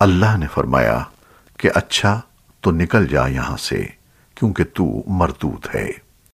اللہ نے فرمایا کہ اچھا تو نکل جا یہاں سے کیونکہ تو مردود ہے۔